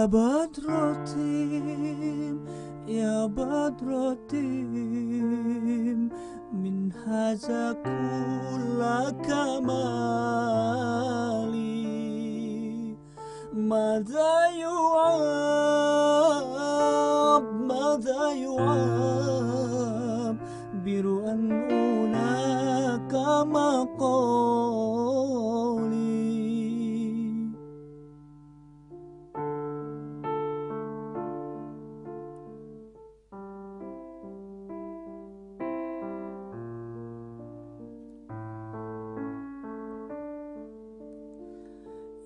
يا بدرتيم يا بدرتيم من هذا كل كمالي ماذا يعاب؟ ماذا يعاب؟ أن هناك مقالي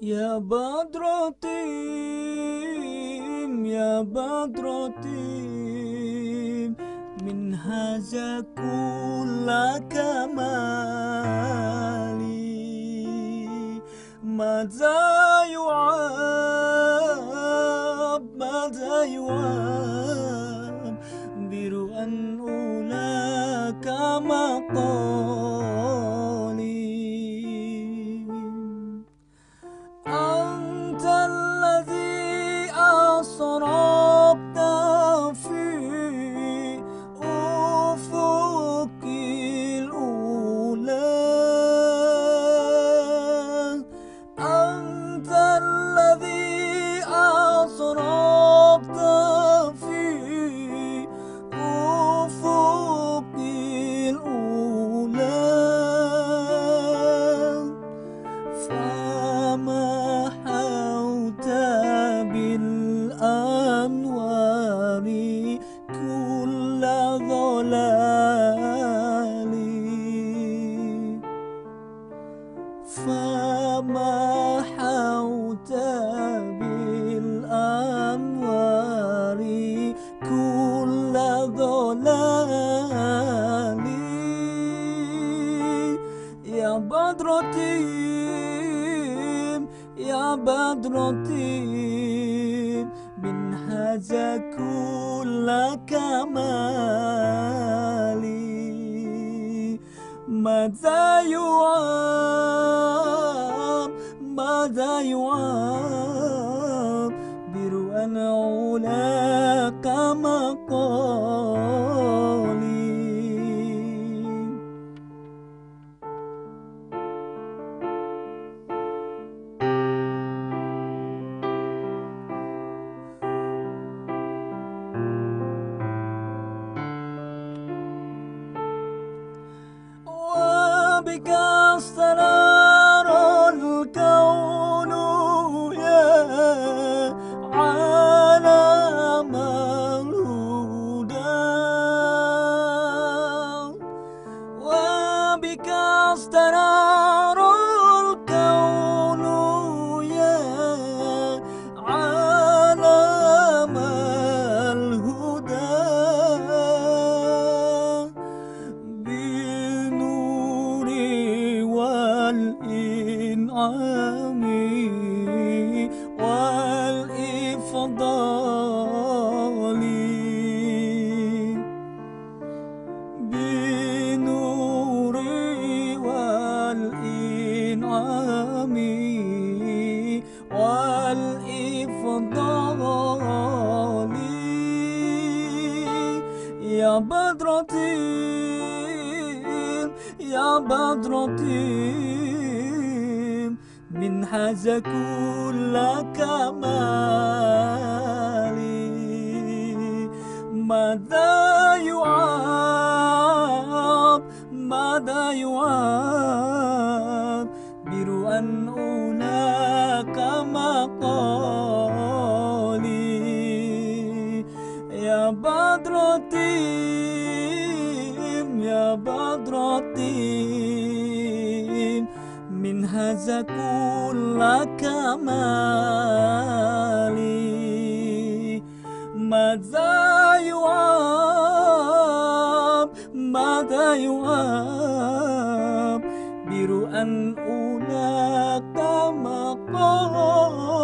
يا بدرتي يا بدرتي من هذا كل كمالي. ماذا يعاب ماذا يعاب برؤى أولاك مقالي ضلال فمحوت بالأنوار كل ضلال يا بدرتي يا بدرتي من هذا كل كمالي ماذا يعاب؟ ماذا يعاب؟ برؤى علاك مقالي because that all يا بدرتي يا بدرتي من هذا كل كمالي ماذا يعاب؟ ماذا يعاب؟ برؤى هناك مقالي. يا بدر يا بدر من هذا كل كمالي. ماذا يعاب؟ ماذا يعاب؟ بر أن ألاقى مقام